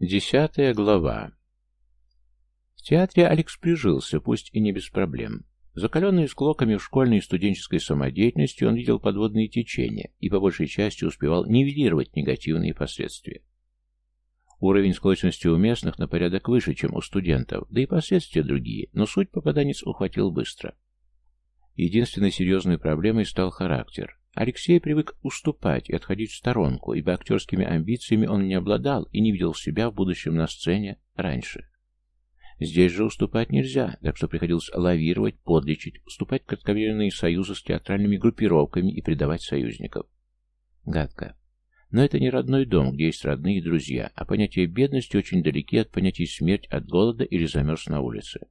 Десятая глава. В театре Алекс прижился, пусть и не без проблем. Закаленный склоками в школьной и студенческой самодеятельности, он видел подводные течения и по большей части успевал нивелировать негативные последствия. Уровень склочности у местных на порядок выше, чем у студентов, да и последствия другие, но суть попаданец ухватил быстро. Единственной серьезной проблемой стал характер. Алексей привык уступать и отходить в сторонку, ибо актерскими амбициями он не обладал и не видел себя в будущем на сцене раньше. Здесь же уступать нельзя, так что приходилось лавировать, подлечить, уступать кратковременные союзы с театральными группировками и предавать союзников. Гадко. Но это не родной дом, где есть родные и друзья, а понятие бедности очень далеки от понятий смерть от голода или замерз на улице.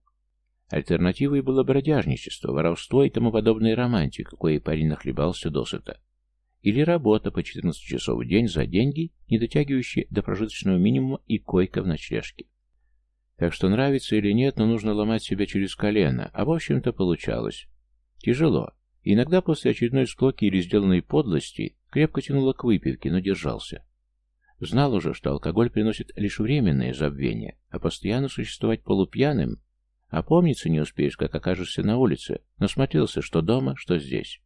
Альтернативой было бродяжничество, воровство и тому подобная романтика, кое парень нахлебался досыта. Или работа по 14 часов в день за деньги, не дотягивающие до прожиточного минимума и койка в ночлежке. Так что нравится или нет, но нужно ломать себя через колено, а в общем-то получалось. Тяжело. иногда после очередной склоки или сделанной подлости крепко тянуло к выпивке, но держался. Знал уже, что алкоголь приносит лишь временное забвение, а постоянно существовать полупьяным Опомниться не успеешь, как окажешься на улице, но смотрелся что дома, что здесь.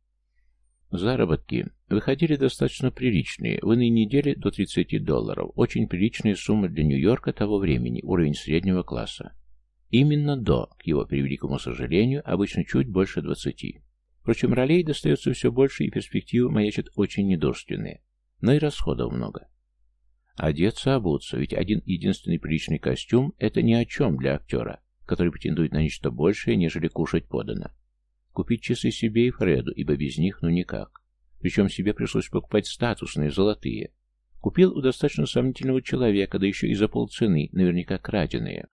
Заработки выходили достаточно приличные, в иные недели до 30 долларов, очень приличная сумма для Нью-Йорка того времени, уровень среднего класса. Именно до, к его превеликому сожалению, обычно чуть больше 20. Впрочем, ролей достается все больше, и перспективы маячат очень недурственные. Но и расходов много. Одеться, обуться, ведь один единственный приличный костюм – это ни о чем для актера, который претендует на нечто большее, нежели кушать подано. Купить часы себе и Фреду, ибо без них ну никак. Причем себе пришлось покупать статусные, золотые. Купил у достаточно сомнительного человека, да еще и за полцены, наверняка краденые.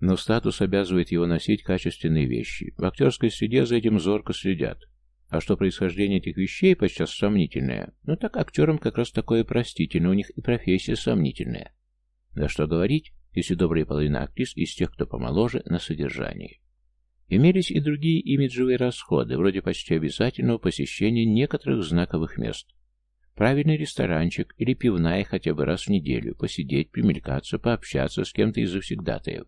Но статус обязывает его носить качественные вещи. В актерской среде за этим зорко следят. А что происхождение этих вещей подчас сомнительное, ну так актерам как раз такое простительно, у них и профессия сомнительная. Да что говорить, если добрая половина актрис из тех, кто помоложе, на содержании. Имелись и другие имиджевые расходы, вроде почти обязательного посещения некоторых знаковых мест. Правильный ресторанчик или пивная хотя бы раз в неделю, посидеть, примелькаться, пообщаться с кем-то из завсегдатаев.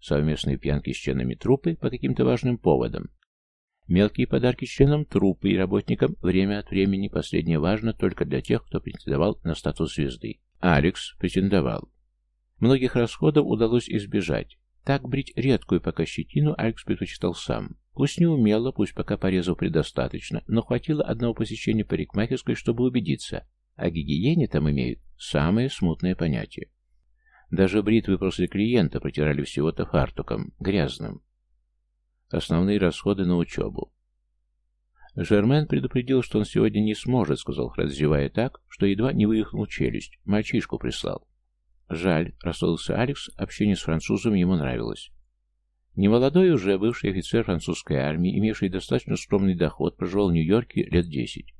Совместные пьянки с членами труппы по каким-то важным поводам. Мелкие подарки членам труппы и работникам время от времени, последнее важно только для тех, кто претендовал на статус звезды. Алекс претендовал. Многих расходов удалось избежать. Так брить редкую пока щетину Алекс предпочитал сам. Пусть не умело, пусть пока порезал предостаточно, но хватило одного посещения парикмахерской, чтобы убедиться. О гигиене там имеют самое смутное понятие. Даже бритвы после клиента протирали всего-то фартуком, грязным. Основные расходы на учебу. Жермен предупредил, что он сегодня не сможет, сказал Фред, зевая так, что едва не выехал челюсть. Мальчишку прислал. Жаль, расстроился Алекс, общение с французом ему нравилось. Немолодой уже, бывший офицер французской армии, имевший достаточно скромный доход, проживал в Нью-Йорке лет десять.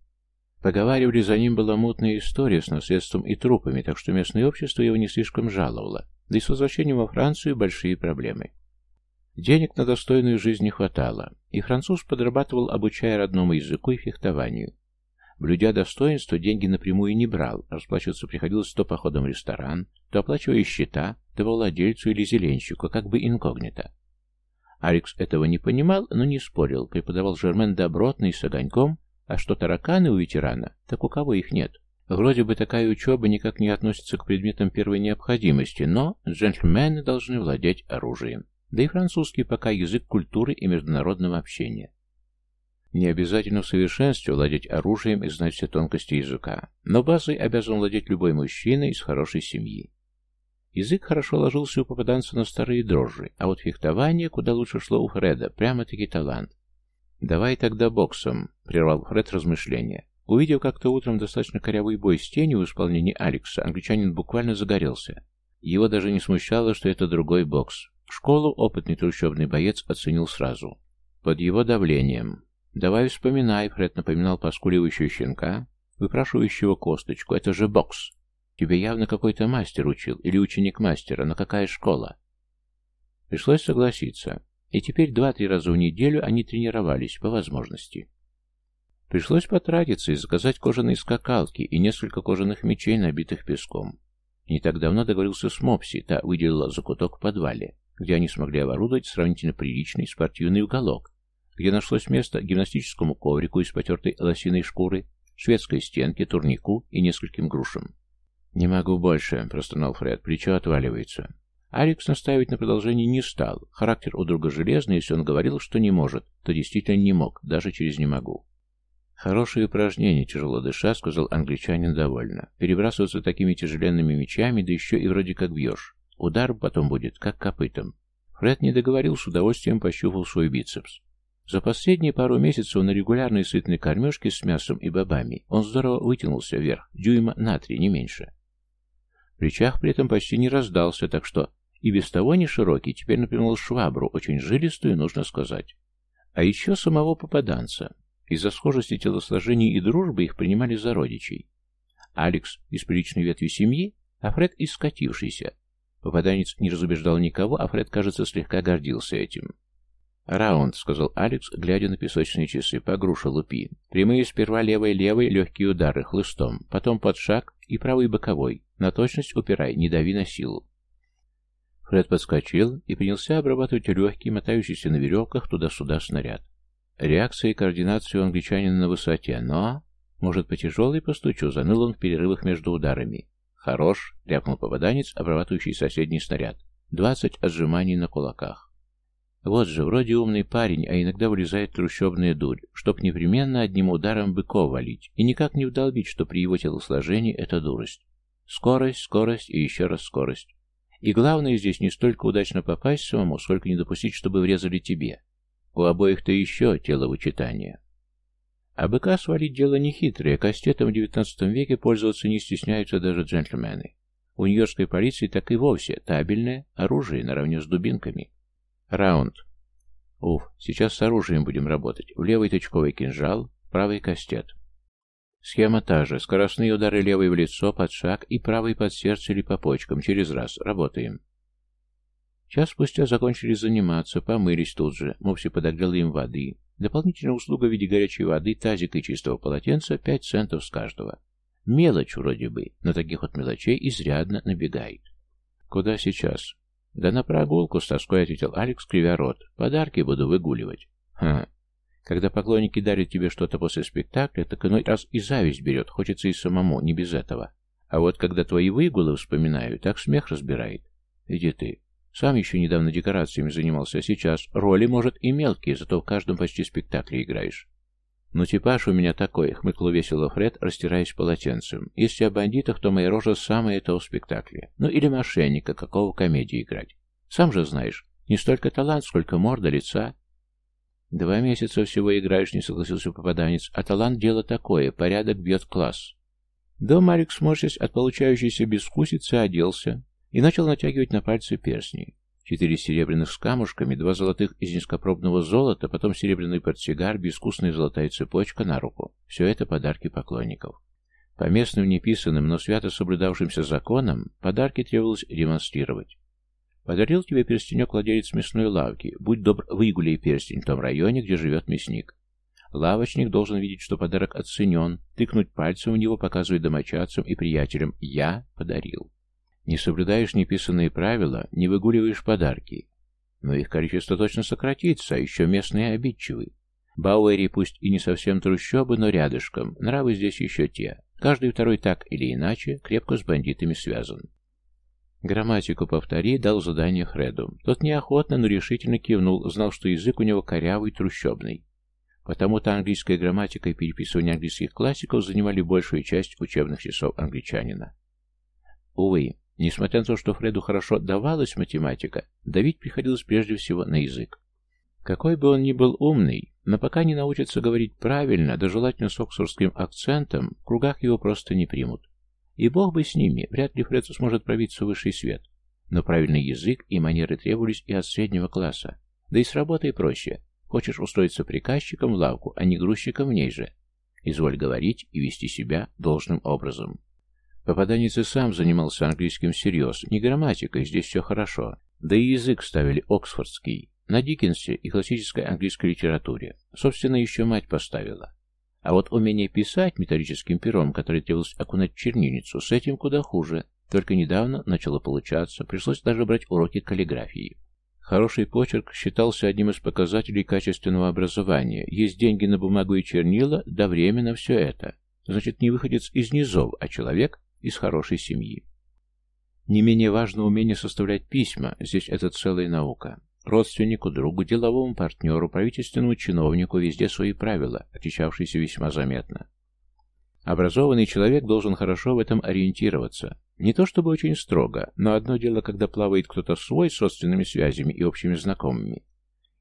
Поговаривали, за ним была мутная история с наследством и трупами, так что местное общество его не слишком жаловало, да и с возвращением во Францию большие проблемы. Денег на достойную жизнь не хватало, и француз подрабатывал, обучая родному языку и фехтованию. Блюдя достоинство, деньги напрямую не брал, расплачиваться приходилось то походом в ресторан, то оплачивая счета, то владельцу или зеленщику, как бы инкогнито. Алекс этого не понимал, но не спорил, преподавал Жермен добротно и с огоньком, а что тараканы у ветерана, так у кого их нет. Вроде бы такая учеба никак не относится к предметам первой необходимости, но джентльмены должны владеть оружием. Да и французский пока язык культуры и международного общения. Не обязательно в совершенстве владеть оружием и знать все тонкости языка, но базой обязан владеть любой мужчина из хорошей семьи. Язык хорошо ложился у попаданца на старые дрожжи, а вот фехтование куда лучше шло у Фреда, прямо-таки талант. «Давай тогда боксом», — прервал Фред размышления. Увидев как-то утром достаточно корявый бой с тенью в исполнении Алекса, англичанин буквально загорелся. Его даже не смущало, что это другой бокс. Школу опытный трущобный боец оценил сразу. Под его давлением, «Давай вспоминай», — Фред напоминал поскуливающего щенка, выпрашивающего косточку. «Это же бокс. Тебе явно какой-то мастер учил, или ученик мастера, но какая школа?» Пришлось согласиться, и теперь два-три раза в неделю они тренировались, по возможности. Пришлось потратиться и заказать кожаные скакалки и несколько кожаных мечей, набитых песком. Не так давно договорился с Мопси, та выделила закуток в подвале, где они смогли оборудовать сравнительно приличный спортивный уголок, где нашлось место гимнастическому коврику из потертой лосиной шкуры, шведской стенке, турнику и нескольким грушам. «Не могу больше», — простонал Фред, — «плечо отваливается». Алекс настаивать на продолжении не стал. Характер у друга железный, если он говорил, что не может, то действительно не мог, даже через «не могу». «Хорошее упражнение, тяжело дыша», — сказал англичанин довольно. «Перебрасываться такими тяжеленными мечами, да еще и вроде как бьешь. Удар потом будет, как копытом». Фред не договорил, с удовольствием пощупал свой бицепс. За последние пару месяцев на регулярной сытной кормежке с мясом и бобами он здорово вытянулся вверх, дюйма на три, не меньше. Плечах при этом почти не раздался, так что и без того не широкий, теперь напоминал швабру, очень жилистую, нужно сказать. А еще самого попаданца. Из-за схожести телосложений и дружбы их принимали за родичей. Алекс из приличной ветви семьи, а Фред из скатившейся. Попаданец не разубеждал никого, а Фред, кажется, слегка гордился этим. «Раунд», — сказал Алекс, глядя на песочные часы, по груша лупи. «Прямые сперва левой-левой, легкие удары, хлыстом, потом под шаг и правый боковой. На точность упирай, не дави на силу». Фред подскочил и принялся обрабатывать легкий, мотающийся на веревках туда-сюда снаряд. Реакция и координация у англичанина на высоте, но... Может, по тяжелой постучу, заныл он в перерывах между ударами. «Хорош!» — рявкнул попаданец, обрабатывающий соседний снаряд. «Двадцать отжиманий на кулаках». Вот же, вроде умный парень, а иногда вылезает трущобная дурь, чтоб непременно одним ударом быков валить, и никак не вдолбить, что при его телосложении это дурость. Скорость, скорость и еще раз скорость. И главное здесь не столько удачно попасть самому, сколько не допустить, чтобы врезали тебе. У обоих-то еще теловычитание. А быка свалить дело нехитрое, кастетом в девятнадцатом веке пользоваться не стесняются даже джентльмены. У нью-йоркской полиции так и вовсе табельное оружие наравне с дубинками. Раунд. Уф, сейчас с оружием будем работать. В левый тычковый кинжал, правый кастет. Схема та же. Скоростные удары левой в лицо, под шаг и правый под сердце или по почкам. Через раз. Работаем. Час спустя закончили заниматься, помылись тут же. Мопси подогрел им воды. Дополнительная услуга в виде горячей воды, тазика и чистого полотенца, пять центов с каждого. Мелочь вроде бы, но таких вот мелочей изрядно набегает. Куда сейчас? Да на прогулку, с тоской ответил Алекс, кривя рот. Подарки буду выгуливать. Ха. Когда поклонники дарят тебе что-то после спектакля, так иной раз и зависть берет, хочется и самому, не без этого. А вот когда твои выгулы вспоминаю, так смех разбирает. Иди ты. Сам еще недавно декорациями занимался, а сейчас роли, может, и мелкие, зато в каждом почти спектакле играешь. «Ну, типаж у меня такой», — хмыкнул весело Фред, растираясь полотенцем. «Если о бандитах, то моя рожа самая в спектакле. Ну, или мошенника, какого комедии играть. Сам же знаешь, не столько талант, сколько морда, лица». «Два месяца всего играешь», — не согласился попаданец, «а талант — дело такое, порядок бьет класс». Дом Марик, сморщись от получающейся безвкусицы, оделся, и начал натягивать на пальцы перстни. Четыре серебряных с камушками, два золотых из низкопробного золота, потом серебряный портсигар, безвкусная золотая цепочка на руку. Все это подарки поклонников. По местным неписанным, но свято соблюдавшимся законам, подарки требовалось демонстрировать. Подарил тебе перстенек владелец мясной лавки. Будь добр, выгуляй перстень в том районе, где живет мясник. Лавочник должен видеть, что подарок оценен, тыкнуть пальцем в него, показывая домочадцам и приятелям «Я подарил». Не соблюдаешь неписанные правила, не выгуливаешь подарки. Но их количество точно сократится, а еще местные обидчивы. Бауэри пусть и не совсем трущобы, но рядышком. Нравы здесь еще те. Каждый второй так или иначе крепко с бандитами связан. Грамматику повтори, дал задание Фреду. Тот неохотно, но решительно кивнул, знал, что язык у него корявый, трущобный. Потому-то английская грамматика и переписывание английских классиков занимали большую часть учебных часов англичанина. Увы, Несмотря на то, что Фреду хорошо давалась математика, давить приходилось прежде всего на язык. Какой бы он ни был умный, но пока не научится говорить правильно, да желательно с оксфордским акцентом, в кругах его просто не примут. И бог бы с ними, вряд ли Фред сможет пробиться в высший свет. Но правильный язык и манеры требовались и от среднего класса. Да и с работой проще. Хочешь устроиться приказчиком в лавку, а не грузчиком в ней же. Изволь говорить и вести себя должным образом. Попаданец и сам занимался английским всерьез, не грамматикой, здесь все хорошо. Да и язык ставили оксфордский, на Диккенсе и классической английской литературе. Собственно, еще мать поставила. А вот умение писать металлическим пером, которое требовалось окунать в чернильницу, с этим куда хуже. Только недавно начало получаться, пришлось даже брать уроки каллиграфии. Хороший почерк считался одним из показателей качественного образования. Есть деньги на бумагу и чернила, да время на все это. Значит, не выходец из низов, а человек из хорошей семьи. Не менее важно умение составлять письма, здесь это целая наука. Родственнику, другу, деловому партнеру, правительственному чиновнику везде свои правила, отличавшиеся весьма заметно. Образованный человек должен хорошо в этом ориентироваться. Не то чтобы очень строго, но одно дело, когда плавает кто-то свой собственными связями и общими знакомыми,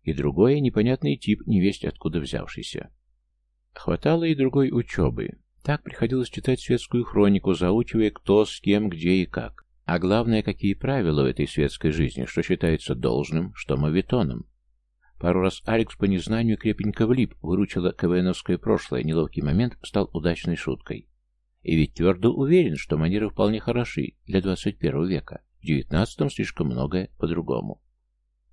и другое — непонятный тип, невесть откуда взявшийся. Хватало и другой учебы. Так приходилось читать светскую хронику, заучивая кто, с кем, где и как. А главное, какие правила в этой светской жизни, что считается должным, что мавитоном. Пару раз Алекс по незнанию крепенько влип, выручила КВНовское прошлое, неловкий момент стал удачной шуткой. И ведь твердо уверен, что манеры вполне хороши для 21 века. В 19 слишком многое по-другому.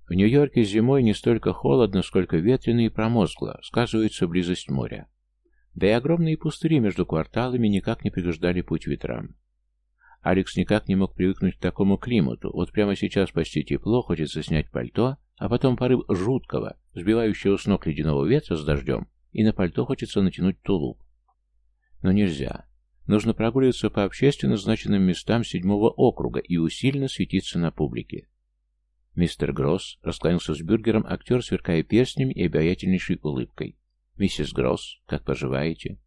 В Нью-Йорке зимой не столько холодно, сколько ветрено и промозгло, сказывается близость моря. Да и огромные пустыри между кварталами никак не преграждали путь ветрам. Алекс никак не мог привыкнуть к такому климату. Вот прямо сейчас почти тепло, хочется снять пальто, а потом порыв жуткого, сбивающего с ног ледяного ветра с дождем, и на пальто хочется натянуть тулуп. Но нельзя. Нужно прогуливаться по общественно значенным местам седьмого округа и усиленно светиться на публике. Мистер Гросс раскланялся с бюргером актер, сверкая перстнями и обаятельнейшей улыбкой. «Миссис Гросс, как поживаете?»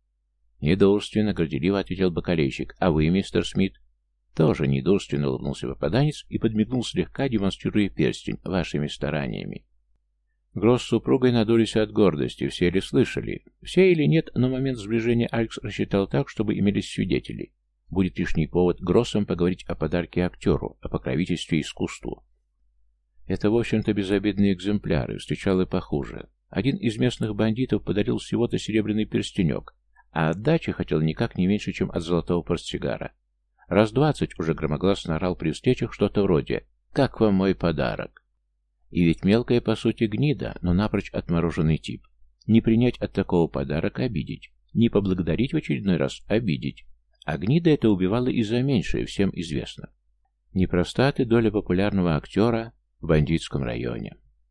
«Недурственно», — горделиво ответил бокалейщик. «А вы, мистер Смит?» Тоже недурственно улыбнулся попаданец и подмигнул слегка, демонстрируя перстень вашими стараниями. Гросс с супругой надулись от гордости, все ли слышали. Все или нет, но момент сближения Алекс рассчитал так, чтобы имелись свидетели. Будет лишний повод Гроссом поговорить о подарке актеру, о покровительстве искусству. Это, в общем-то, безобидные экземпляры, встречал и похуже. Один из местных бандитов подарил всего-то серебряный перстенек, а отдачи хотел никак не меньше, чем от золотого портсигара. Раз двадцать уже громогласно орал при встречах что-то вроде «Как вам мой подарок?». И ведь мелкая, по сути, гнида, но напрочь отмороженный тип. Не принять от такого подарок обидеть. Не поблагодарить в очередной раз обидеть. А гнида это убивала и за меньшее, всем известно. Непроста ты доля популярного актера в бандитском районе.